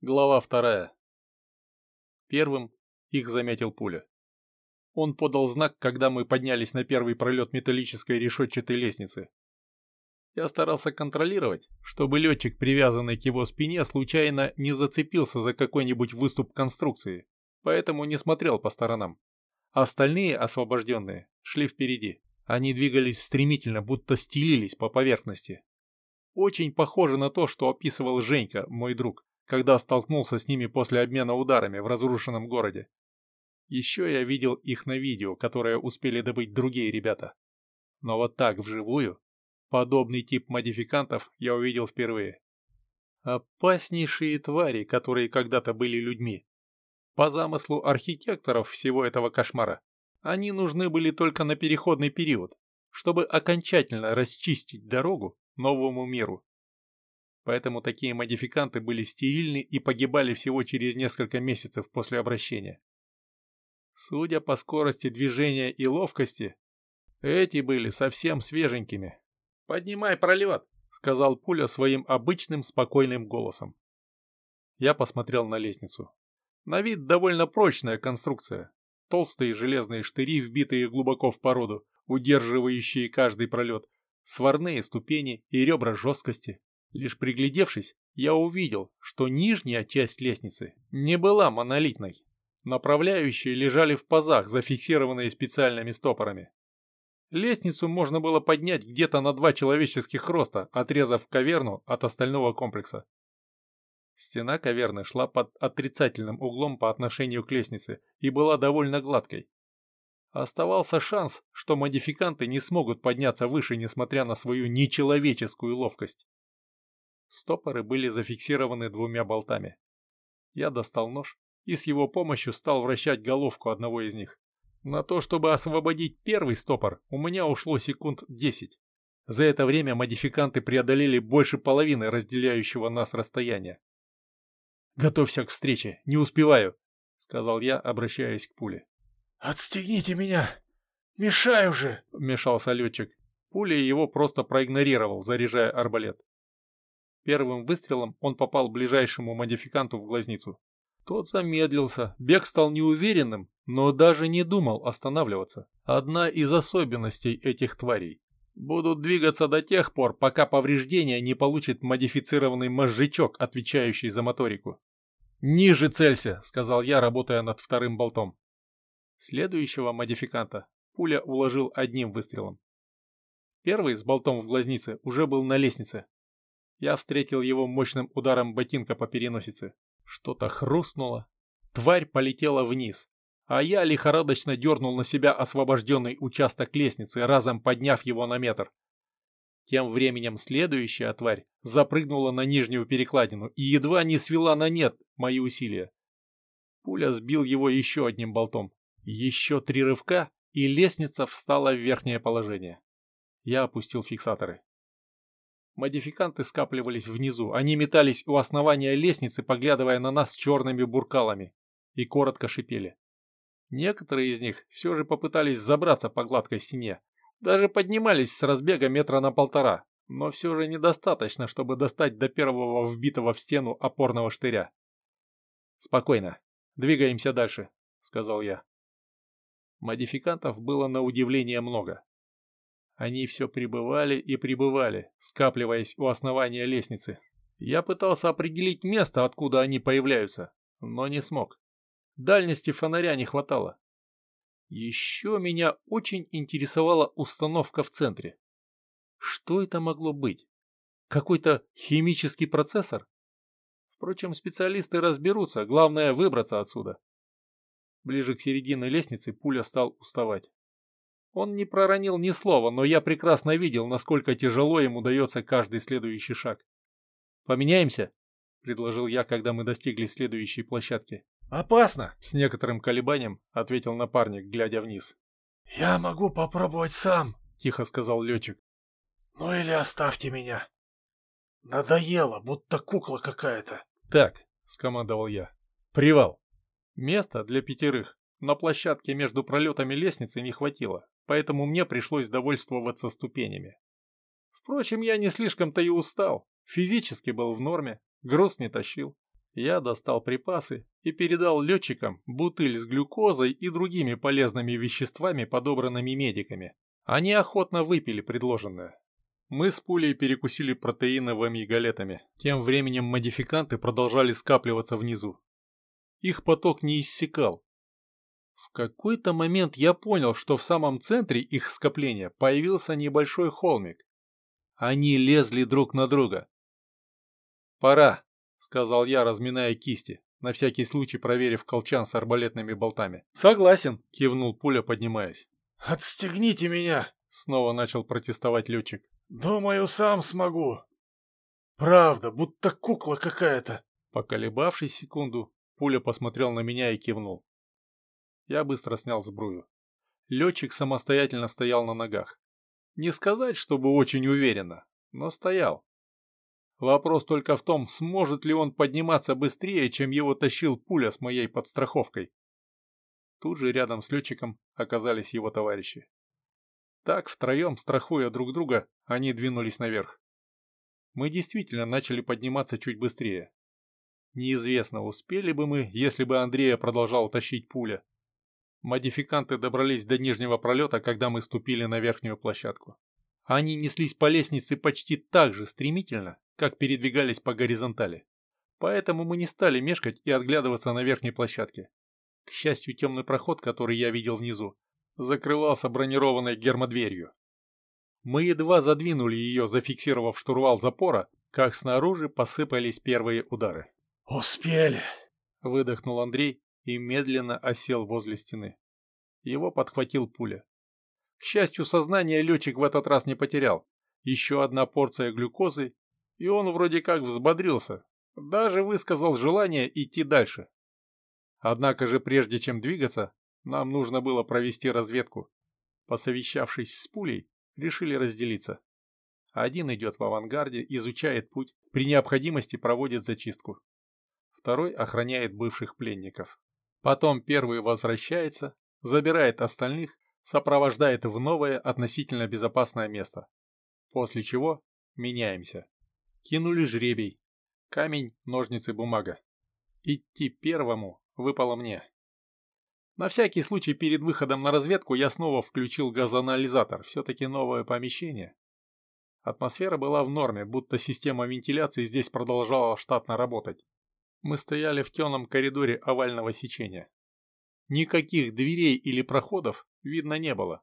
Глава вторая. Первым их заметил пуля. Он подал знак, когда мы поднялись на первый пролет металлической решетчатой лестницы. Я старался контролировать, чтобы летчик, привязанный к его спине, случайно не зацепился за какой-нибудь выступ конструкции, поэтому не смотрел по сторонам. Остальные освобожденные шли впереди. Они двигались стремительно, будто стелились по поверхности. Очень похоже на то, что описывал Женька, мой друг когда столкнулся с ними после обмена ударами в разрушенном городе. Еще я видел их на видео, которое успели добыть другие ребята. Но вот так, вживую, подобный тип модификантов я увидел впервые. Опаснейшие твари, которые когда-то были людьми. По замыслу архитекторов всего этого кошмара, они нужны были только на переходный период, чтобы окончательно расчистить дорогу новому миру поэтому такие модификанты были стерильны и погибали всего через несколько месяцев после обращения. Судя по скорости движения и ловкости, эти были совсем свеженькими. «Поднимай пролет!» — сказал Пуля своим обычным спокойным голосом. Я посмотрел на лестницу. На вид довольно прочная конструкция. Толстые железные штыри, вбитые глубоко в породу, удерживающие каждый пролет, сварные ступени и ребра жесткости. Лишь приглядевшись, я увидел, что нижняя часть лестницы не была монолитной. Направляющие лежали в пазах, зафиксированные специальными стопорами. Лестницу можно было поднять где-то на два человеческих роста, отрезав каверну от остального комплекса. Стена каверны шла под отрицательным углом по отношению к лестнице и была довольно гладкой. Оставался шанс, что модификанты не смогут подняться выше, несмотря на свою нечеловеческую ловкость. Стопоры были зафиксированы двумя болтами. Я достал нож и с его помощью стал вращать головку одного из них. На то, чтобы освободить первый стопор, у меня ушло секунд 10. За это время модификанты преодолели больше половины разделяющего нас расстояния. «Готовься к встрече, не успеваю», — сказал я, обращаясь к пуле. «Отстегните меня! Мешаю же!» — вмешался летчик. Пуля его просто проигнорировал, заряжая арбалет. Первым выстрелом он попал ближайшему модификанту в глазницу. Тот замедлился, бег стал неуверенным, но даже не думал останавливаться. Одна из особенностей этих тварей. Будут двигаться до тех пор, пока повреждение не получит модифицированный мозжечок, отвечающий за моторику. «Ниже целься», — сказал я, работая над вторым болтом. Следующего модификанта пуля уложил одним выстрелом. Первый с болтом в глазнице уже был на лестнице, я встретил его мощным ударом ботинка по переносице. Что-то хрустнуло. Тварь полетела вниз. А я лихорадочно дернул на себя освобожденный участок лестницы, разом подняв его на метр. Тем временем следующая тварь запрыгнула на нижнюю перекладину и едва не свела на нет мои усилия. Пуля сбил его еще одним болтом. Еще три рывка, и лестница встала в верхнее положение. Я опустил фиксаторы. Модификанты скапливались внизу. Они метались у основания лестницы, поглядывая на нас черными буркалами. И коротко шипели. Некоторые из них все же попытались забраться по гладкой стене. Даже поднимались с разбега метра на полтора. Но все же недостаточно, чтобы достать до первого вбитого в стену опорного штыря. «Спокойно. Двигаемся дальше», — сказал я. Модификантов было на удивление много. Они все прибывали и прибывали, скапливаясь у основания лестницы. Я пытался определить место, откуда они появляются, но не смог. Дальности фонаря не хватало. Еще меня очень интересовала установка в центре. Что это могло быть? Какой-то химический процессор? Впрочем, специалисты разберутся, главное выбраться отсюда. Ближе к середине лестницы пуля стал уставать. Он не проронил ни слова, но я прекрасно видел, насколько тяжело ему дается каждый следующий шаг. «Поменяемся?» — предложил я, когда мы достигли следующей площадки. «Опасно!» — с некоторым колебанием ответил напарник, глядя вниз. «Я могу попробовать сам», — тихо сказал летчик. «Ну или оставьте меня. Надоело, будто кукла какая-то». «Так», — скомандовал я. «Привал. Место для пятерых. На площадке между пролетами лестницы не хватило, поэтому мне пришлось довольствоваться ступенями. Впрочем, я не слишком-то и устал. Физически был в норме, груз не тащил. Я достал припасы и передал летчикам бутыль с глюкозой и другими полезными веществами, подобранными медиками. Они охотно выпили предложенное. Мы с пулей перекусили протеиновыми галетами. Тем временем модификанты продолжали скапливаться внизу. Их поток не иссякал. В какой-то момент я понял, что в самом центре их скопления появился небольшой холмик. Они лезли друг на друга. «Пора», — сказал я, разминая кисти, на всякий случай проверив колчан с арбалетными болтами. «Согласен», — кивнул пуля, поднимаясь. «Отстегните меня!» — снова начал протестовать летчик. «Думаю, сам смогу. Правда, будто кукла какая-то». Поколебавшись секунду, пуля посмотрел на меня и кивнул. Я быстро снял сбрую. Летчик самостоятельно стоял на ногах. Не сказать, чтобы очень уверенно, но стоял. Вопрос только в том, сможет ли он подниматься быстрее, чем его тащил пуля с моей подстраховкой. Тут же рядом с летчиком оказались его товарищи. Так, втроем, страхуя друг друга, они двинулись наверх. Мы действительно начали подниматься чуть быстрее. Неизвестно, успели бы мы, если бы Андрея продолжал тащить пуля. Модификанты добрались до нижнего пролета, когда мы ступили на верхнюю площадку. Они неслись по лестнице почти так же стремительно, как передвигались по горизонтали. Поэтому мы не стали мешкать и отглядываться на верхней площадке. К счастью, темный проход, который я видел внизу, закрывался бронированной гермодверью. Мы едва задвинули ее, зафиксировав штурвал запора, как снаружи посыпались первые удары. «Успели!» — выдохнул Андрей и медленно осел возле стены. Его подхватил пуля. К счастью, сознание летчик в этот раз не потерял. Еще одна порция глюкозы, и он вроде как взбодрился, даже высказал желание идти дальше. Однако же прежде чем двигаться, нам нужно было провести разведку. Посовещавшись с пулей, решили разделиться. Один идет в авангарде, изучает путь, при необходимости проводит зачистку. Второй охраняет бывших пленников. Потом первый возвращается, забирает остальных, сопровождает в новое относительно безопасное место. После чего меняемся. Кинули жребий. Камень, ножницы, бумага. Идти первому выпало мне. На всякий случай перед выходом на разведку я снова включил газоанализатор, все-таки новое помещение. Атмосфера была в норме, будто система вентиляции здесь продолжала штатно работать. Мы стояли в темном коридоре овального сечения. Никаких дверей или проходов видно не было.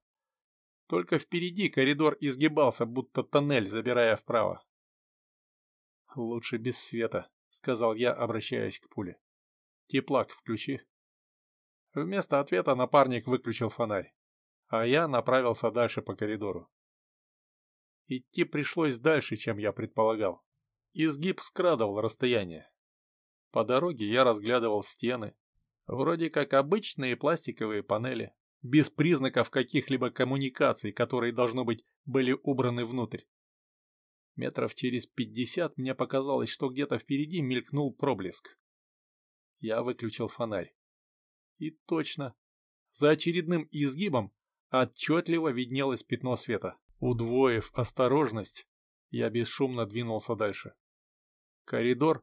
Только впереди коридор изгибался, будто тоннель, забирая вправо. «Лучше без света», — сказал я, обращаясь к пуле. «Теплак включи». Вместо ответа напарник выключил фонарь, а я направился дальше по коридору. Идти пришлось дальше, чем я предполагал. Изгиб скрадывал расстояние. По дороге я разглядывал стены, вроде как обычные пластиковые панели, без признаков каких-либо коммуникаций, которые, должно быть, были убраны внутрь. Метров через пятьдесят мне показалось, что где-то впереди мелькнул проблеск. Я выключил фонарь. И точно, за очередным изгибом отчетливо виднелось пятно света. Удвоив осторожность, я бесшумно двинулся дальше. Коридор,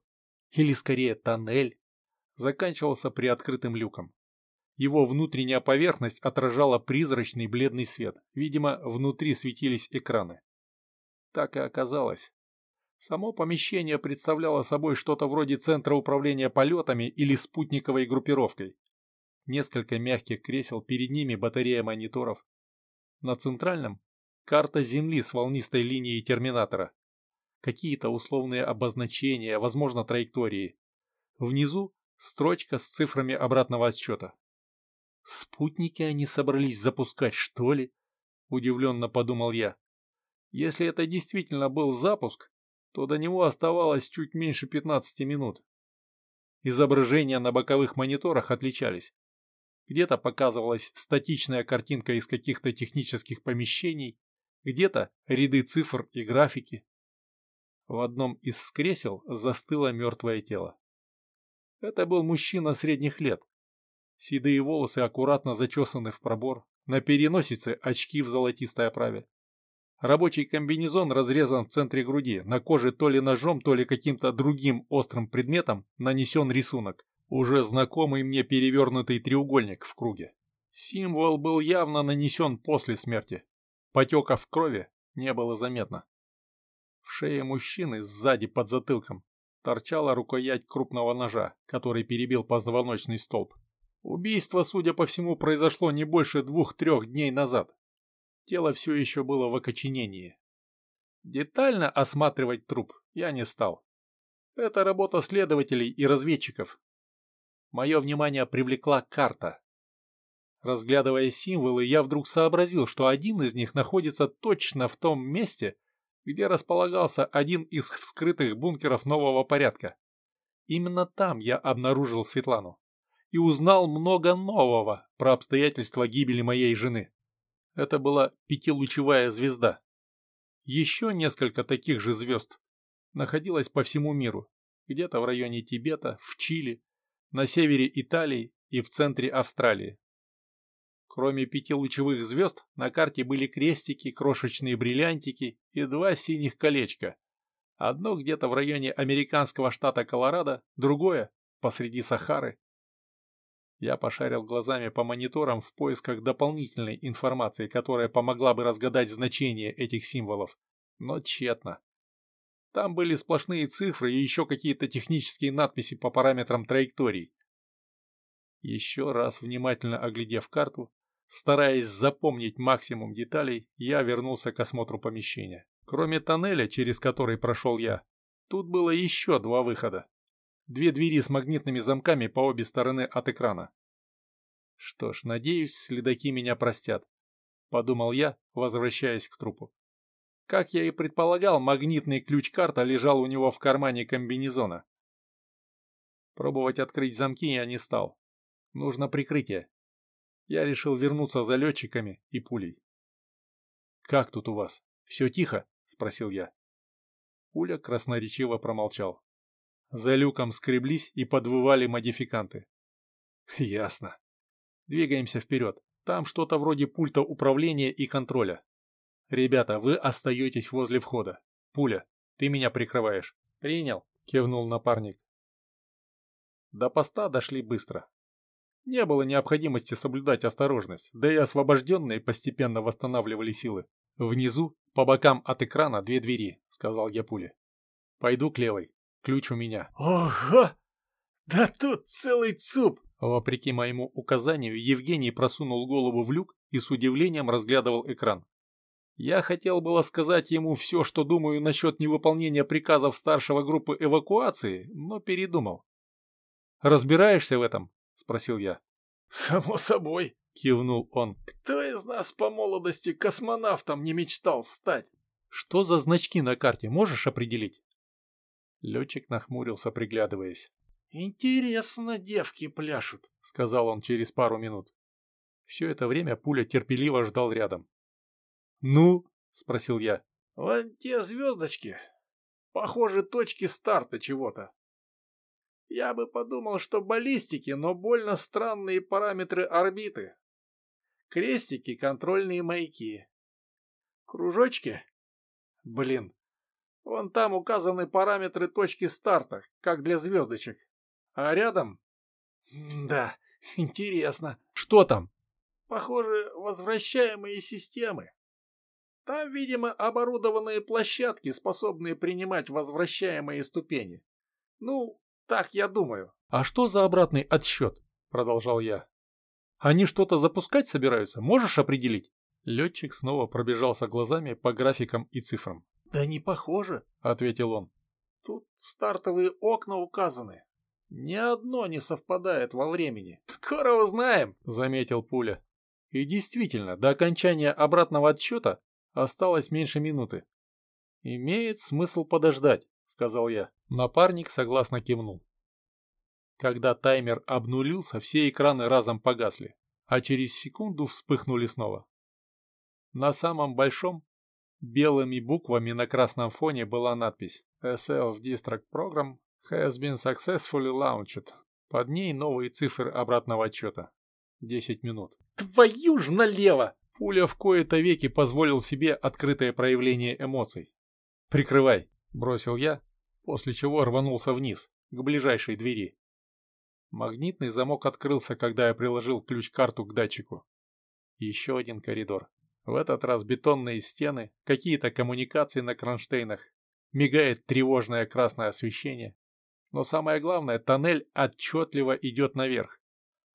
или скорее тоннель, заканчивался приоткрытым люком. Его внутренняя поверхность отражала призрачный бледный свет. Видимо, внутри светились экраны. Так и оказалось. Само помещение представляло собой что-то вроде центра управления полетами или спутниковой группировкой. Несколько мягких кресел, перед ними батарея мониторов. На центральном – карта Земли с волнистой линией терминатора. Какие-то условные обозначения, возможно, траектории. Внизу – строчка с цифрами обратного отсчета. «Спутники они собрались запускать, что ли?» – удивленно подумал я. Если это действительно был запуск, то до него оставалось чуть меньше 15 минут. Изображения на боковых мониторах отличались. Где-то показывалась статичная картинка из каких-то технических помещений, где-то ряды цифр и графики. В одном из кресел застыло мертвое тело. Это был мужчина средних лет. Седые волосы аккуратно зачесаны в пробор, на переносице очки в золотистой оправе. Рабочий комбинезон разрезан в центре груди, на коже то ли ножом, то ли каким-то другим острым предметом нанесен рисунок, уже знакомый мне перевернутый треугольник в круге. Символ был явно нанесен после смерти. Потека в крови не было заметно. В шее мужчины сзади под затылком торчала рукоять крупного ножа, который перебил позвоночный столб. Убийство, судя по всему, произошло не больше двух-трех дней назад. Тело все еще было в окоченении. Детально осматривать труп я не стал. Это работа следователей и разведчиков. Мое внимание привлекла карта. Разглядывая символы, я вдруг сообразил, что один из них находится точно в том месте, где располагался один из вскрытых бункеров нового порядка. Именно там я обнаружил Светлану и узнал много нового про обстоятельства гибели моей жены. Это была пятилучевая звезда. Еще несколько таких же звезд находилось по всему миру, где-то в районе Тибета, в Чили, на севере Италии и в центре Австралии. Кроме пяти лучевых звезд, на карте были крестики, крошечные бриллиантики и два синих колечка. Одно где-то в районе американского штата Колорадо, другое посреди Сахары. Я пошарил глазами по мониторам в поисках дополнительной информации, которая помогла бы разгадать значение этих символов, но тщетно. Там были сплошные цифры и еще какие-то технические надписи по параметрам траекторий. Еще раз внимательно оглядев карту, Стараясь запомнить максимум деталей, я вернулся к осмотру помещения. Кроме тоннеля, через который прошел я, тут было еще два выхода. Две двери с магнитными замками по обе стороны от экрана. Что ж, надеюсь, следаки меня простят, подумал я, возвращаясь к трупу. Как я и предполагал, магнитный ключ-карта лежал у него в кармане комбинезона. Пробовать открыть замки я не стал. Нужно прикрытие я решил вернуться за летчиками и пулей. «Как тут у вас? Все тихо?» – спросил я. Пуля красноречиво промолчал. За люком скреблись и подвывали модификанты. «Ясно. Двигаемся вперед. Там что-то вроде пульта управления и контроля. Ребята, вы остаетесь возле входа. Пуля, ты меня прикрываешь». «Принял», – кивнул напарник. До поста дошли быстро. Не было необходимости соблюдать осторожность, да и освобожденные постепенно восстанавливали силы. «Внизу, по бокам от экрана, две двери», — сказал я пуле. «Пойду к левой. Ключ у меня». «Ого! Да тут целый цуп!» Вопреки моему указанию, Евгений просунул голову в люк и с удивлением разглядывал экран. Я хотел было сказать ему все, что думаю насчет невыполнения приказов старшего группы эвакуации, но передумал. «Разбираешься в этом?» — спросил я. «Само собой», — кивнул он. «Кто из нас по молодости космонавтом не мечтал стать?» «Что за значки на карте, можешь определить?» Летчик нахмурился, приглядываясь. «Интересно девки пляшут», — сказал он через пару минут. Все это время пуля терпеливо ждал рядом. «Ну?» — спросил я. «Вон те звездочки. Похоже, точки старта чего-то. Я бы подумал, что баллистики, но больно странные параметры орбиты. Крестики — контрольные маяки. Кружочки? Блин. Вон там указаны параметры точки старта, как для звездочек. А рядом? Да, интересно. Что там? Похоже, возвращаемые системы. Там, видимо, оборудованные площадки, способные принимать возвращаемые ступени. Ну, так я думаю. А что за обратный отсчет? Продолжал я. Они что-то запускать собираются? Можешь определить? Летчик снова пробежался глазами по графикам и цифрам. «Да не похоже», — ответил он. «Тут стартовые окна указаны. Ни одно не совпадает во времени. Скоро узнаем», — заметил Пуля. И действительно, до окончания обратного отсчета осталось меньше минуты. «Имеет смысл подождать», — сказал я. Напарник согласно кивнул. Когда таймер обнулился, все экраны разом погасли, а через секунду вспыхнули снова. На самом большом, белыми буквами на красном фоне была надпись «A self-destruct program has been successfully launched». Под ней новые цифры обратного отчета. 10 минут. «Твою ж налево!» Пуля в кои-то веки позволил себе открытое проявление эмоций. «Прикрывай», — бросил я, после чего рванулся вниз, к ближайшей двери. Магнитный замок открылся, когда я приложил ключ-карту к датчику. Еще один коридор. В этот раз бетонные стены, какие-то коммуникации на кронштейнах, мигает тревожное красное освещение. Но самое главное, тоннель отчетливо идет наверх.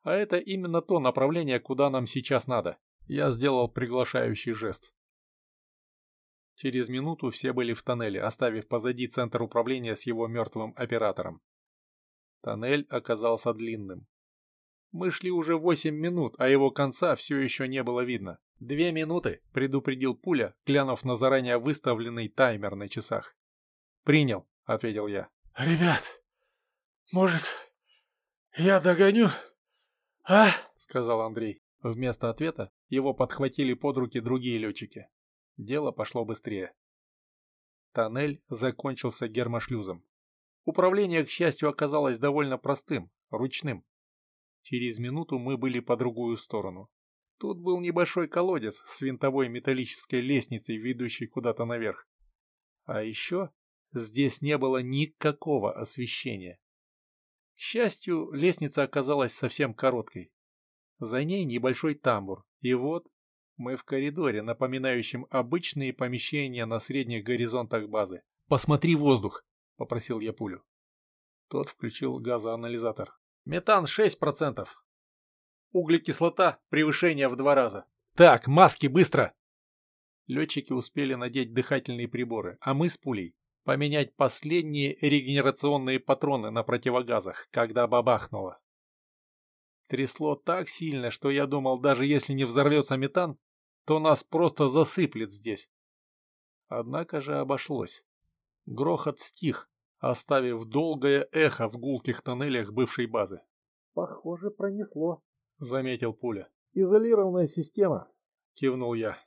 А это именно то направление, куда нам сейчас надо. Я сделал приглашающий жест. Через минуту все были в тоннеле, оставив позади центр управления с его мертвым оператором. Тоннель оказался длинным. Мы шли уже восемь минут, а его конца все еще не было видно. «Две минуты», — предупредил Пуля, глянув на заранее выставленный таймер на часах. «Принял», — ответил я. «Ребят, может, я догоню, а?» — сказал Андрей. Вместо ответа его подхватили под руки другие летчики. Дело пошло быстрее. Тоннель закончился гермошлюзом. Управление, к счастью, оказалось довольно простым, ручным. Через минуту мы были по другую сторону. Тут был небольшой колодец с винтовой металлической лестницей, ведущей куда-то наверх. А еще здесь не было никакого освещения. К счастью, лестница оказалась совсем короткой. За ней небольшой тамбур, и вот мы в коридоре, напоминающем обычные помещения на средних горизонтах базы. «Посмотри воздух!» — попросил я пулю. Тот включил газоанализатор. «Метан 6%. Углекислота — превышение в два раза. Так, маски, быстро!» Летчики успели надеть дыхательные приборы, а мы с пулей поменять последние регенерационные патроны на противогазах, когда бабахнуло. Трясло так сильно, что я думал, даже если не взорвется метан, то нас просто засыплет здесь. Однако же обошлось. Грохот стих, оставив долгое эхо в гулких тоннелях бывшей базы. «Похоже, пронесло», — заметил Пуля. «Изолированная система», — кивнул я.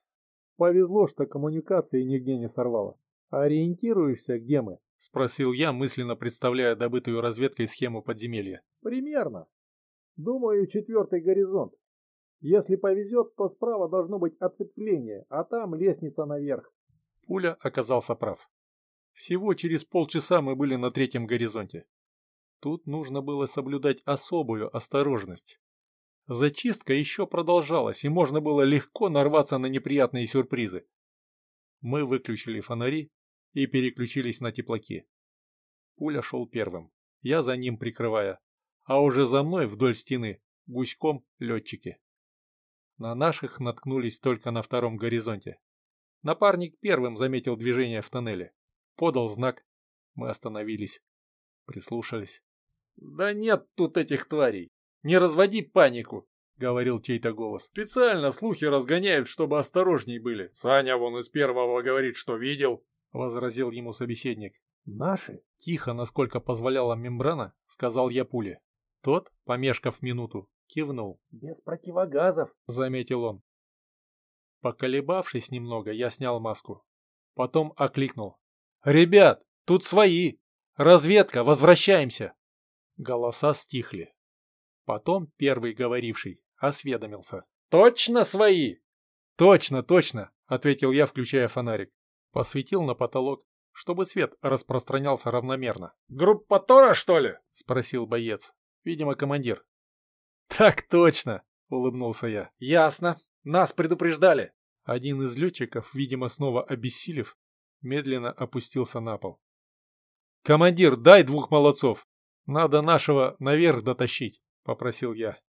«Повезло, что коммуникации нигде не сорвало. Ориентируешься, где мы?» — спросил я, мысленно представляя добытую разведкой схему подземелья. «Примерно. Думаю, четвертый горизонт. Если повезет, то справа должно быть ответвление, а там лестница наверх». Пуля оказался прав. Всего через полчаса мы были на третьем горизонте. Тут нужно было соблюдать особую осторожность. Зачистка еще продолжалась, и можно было легко нарваться на неприятные сюрпризы. Мы выключили фонари и переключились на теплаки. Пуля шел первым, я за ним прикрывая, а уже за мной вдоль стены гуськом летчики. На наших наткнулись только на втором горизонте. Напарник первым заметил движение в тоннеле подал знак. Мы остановились, прислушались. «Да нет тут этих тварей! Не разводи панику!» — говорил чей-то голос. «Специально слухи разгоняют, чтобы осторожней были. Саня вон из первого говорит, что видел!» — возразил ему собеседник. «Наши?» — тихо, насколько позволяла мембрана, сказал я пуле. Тот, помешкав минуту, кивнул. «Без противогазов», — заметил он. Поколебавшись немного, я снял маску. Потом окликнул. «Ребят, тут свои! Разведка, возвращаемся!» Голоса стихли. Потом первый говоривший осведомился. «Точно свои?» «Точно, точно!» — ответил я, включая фонарик. Посветил на потолок, чтобы свет распространялся равномерно. «Группа Тора, что ли?» — спросил боец. Видимо, командир. «Так точно!» — улыбнулся я. «Ясно. Нас предупреждали!» Один из летчиков, видимо, снова обессилев, медленно опустился на пол. «Командир, дай двух молодцов! Надо нашего наверх дотащить!» — попросил я.